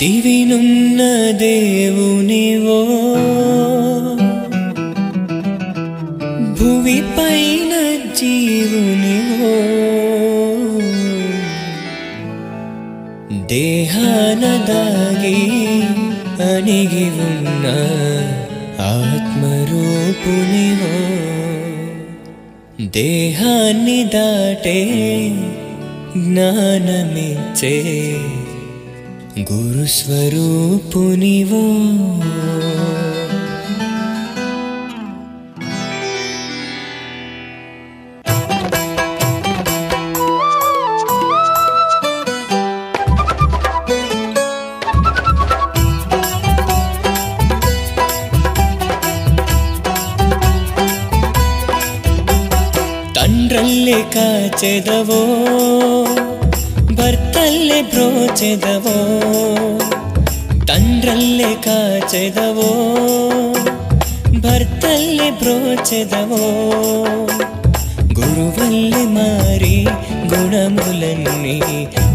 దివినున్న దేవునివో భువి పైన జీవునివో దేహాన దాగి అణిగి ఉన్న ఆత్మరూపునివో దేహాన్ని దాటే జ్ఞానమిచ్చే గురుస్వరూపునివా చెదవో ಕಣ್ಣಲ್ಲೇ ಬ್ರೋಚೆದವೋ ತಂಡ್ರಲ್ಲೇ ಕಾಚೆದವೋ ಭರ್ತಲ್ಲೇ ಬ್ರೋಚೆದವೋ గురువల్లి మారి గుణములన్నీ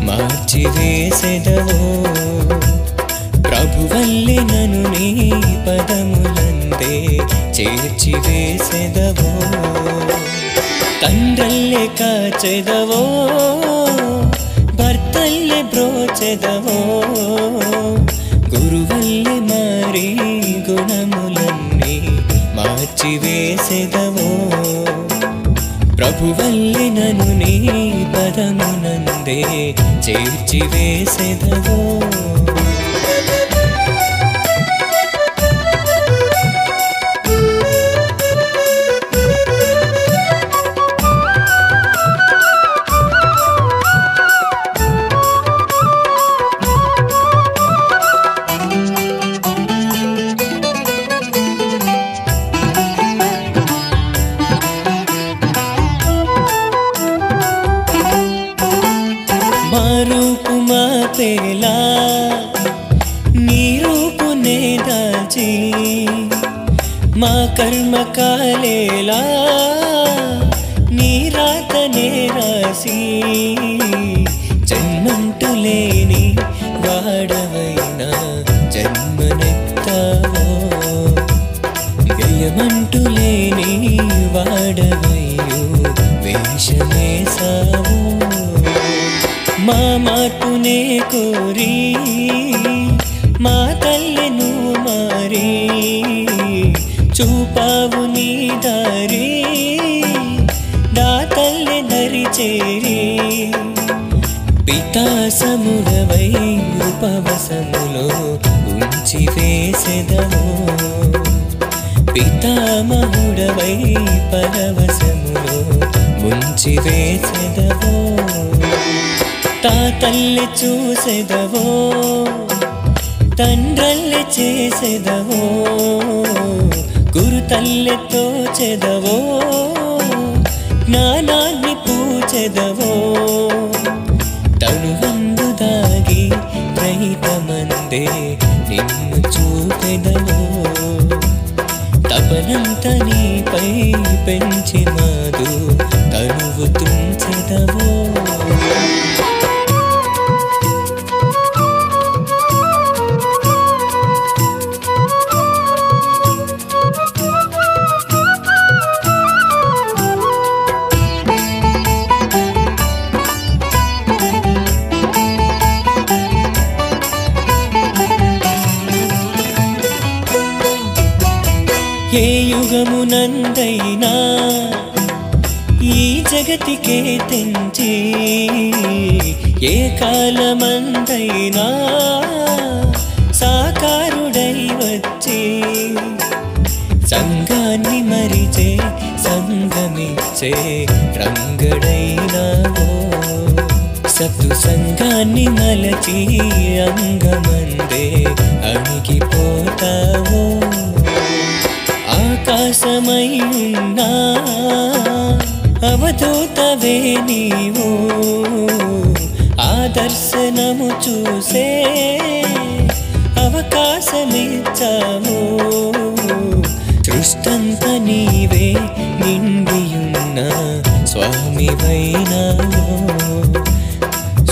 మార్చివేసెదవో? ప్రభువల్లి నను నీ పదములందే చేర్చివేసెదవో? తండ్రల్లే కాచెదవో? భర్తల్లే బ్రోచెదవో గురువల్లి మారి గుణములన్నీ మార్చివేసెదవో. ప్రభువల్లి నను నీ పదమునందే చేర్చివేసెదవో. మా పేలా నీ రూపునే దాల్చి మా కర్మ కాలేలా నీ రాతనే రాసి జన్మంటు లేని వాడవైనా జన్మనెత్తావో? వ్యయమంటు లేని వాడవయ్యో వేషమేసావో మా మాటునే కోరి మా తల్లిను మారి చూపావు నీ దారి నా తల్లి దరి చేరి. పితాసముడవై ఉపవసములో ఉంచి వేసెదము. పితామహుడవై పరవశములో ముంచి వేసెదము. తల్లి చూసేదవో తండ్రల్లి చేసేదవో గురు తల్లి తోచెదవో జ్ఞానాన్ని పూచెదవో. తను వందు దాగి ప్రహితమందే నిన్ను చూపెదవో. తపనంత నీపై పెంచి మాదు తనువు తుంచెదవో. ఏ యుగమునందైనా ఈ జగతికే తెంచి ఏ కాలమందైనా సాకారుడై వచ్చి సంఘాన్ని మరిచే సంగమిచ్చే రంగడైనావో సత్తు సంఘాన్ని మలచి అంగమందే అణిగిపోతావో. ఆకాశమై ఉన్నా అవధూతవే నీవు ఆ దర్శనము చూసే అవకాశమిచ్చాము సృష్టంత నీవే నిండియున్న స్వామివైనావు.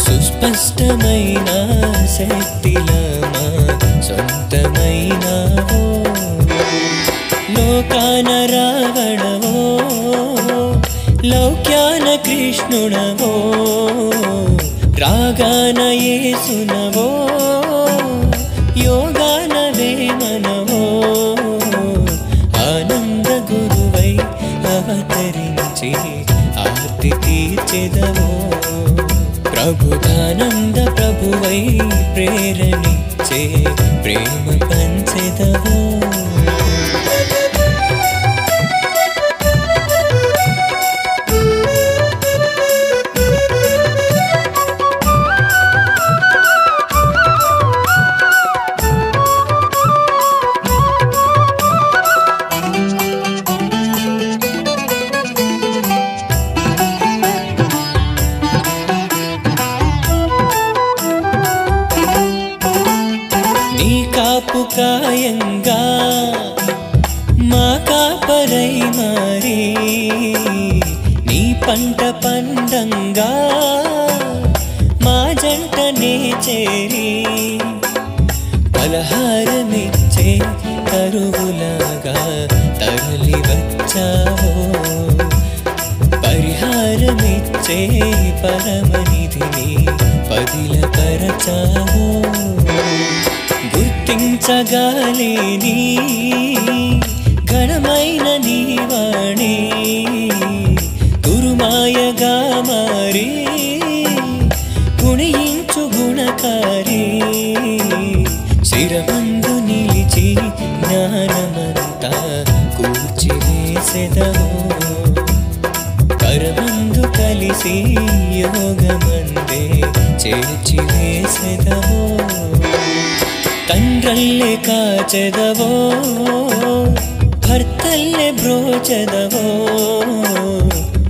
సుస్పష్టమైన స్పష్టమైన శక్తిలమా సొంతమైనవో. లోకాన రావణవో లౌక్యాన కృష్ణుణవో రాగాన యేసునవో యోగాన వేమనవో ఆనంద గురువై అవతరించి ఆర్తి తీర్చెదవో. ప్రభుదానంద ప్రభువై ప్రేరణించే ప్రేమ పంచ నీ పంట పండంగా మా జంటనే చేరి పలహారమిచ్చే కరువులాగా తరలి వచ్చావో. పరిహారమిచ్చే పరమనిధిని పదిల పదిలపరచావో గుర్తించగాలేని జ్ఞానమంతా కూర్చివేసెదవో కరమందు కలిసి యోగమందే చేర్చి వేసెదవో తండ్రల్లే కాచెదవో భర్తల్లే బ్రోచెదవో.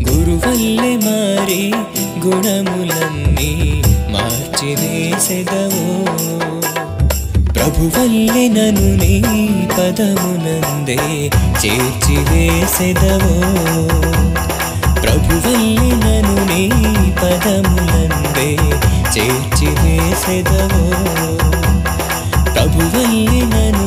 గురువల్లే మారి గుణములన్నీ మార్చి వేసెదవో ప్రభువల్లే నను నీ పదమునందే చేర్చి వేసెదవో ప్రభువల్లి నను నీ పదములందే చేర్చి వేసెదవో ప్రభువల్లి నను